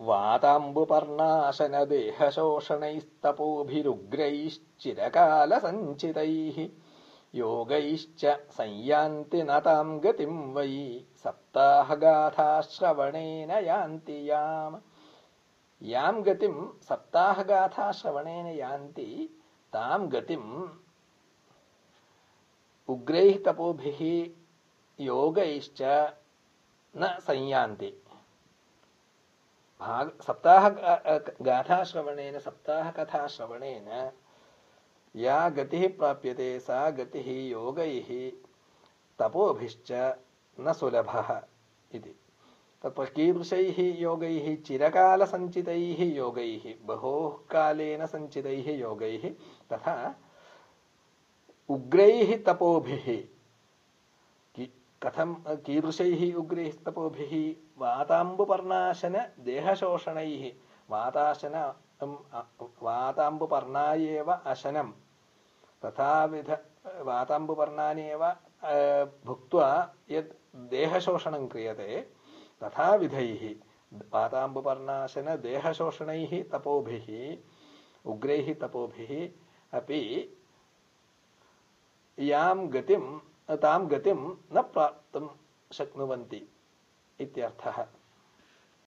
वाताम्बुपर्णाशनदेहशोषणैस्तपोभिरुग्रैश्चिरकालसञ्चितैः यान्ति याम्। यां गतिं सप्ताहगाथाश्रवणेन यान्ति तां गतिम् उग्रैः तपोभिः योगैश्च न संयान्ति भाग, सप्ताह गाथा श्रवणेन सप्ताह कथा श्रवणेन या गतिः प्राप्यते, सा गतिः योगैः, तपोभिश्च न सुलभः इति। तत्र कीदृशैः योगैः, चिरकालसञ्चितैः योगैः, बहोः कालेन सञ्चितैः योगैः, तथा उग्रैः तपोभिः कथम कीदृशैः उग्रैः तपोभिः वाताम्बुपर्णाशन देहशोषणैः वाताशन वाताम्बुपर्णा एव अशनं तथाविध वाताम्बुपर्णानि एव भुक्त्वा यत् देहशोषणं क्रियते, तथाविधैः, वाताम्बुपर्णाशन, देहशोषणैः तपोभिः, उग्रैः तपोभिः अपि यां गतिं तां गतिं न प्राप्तुं शक्नुवन्ति इत्यर्थः।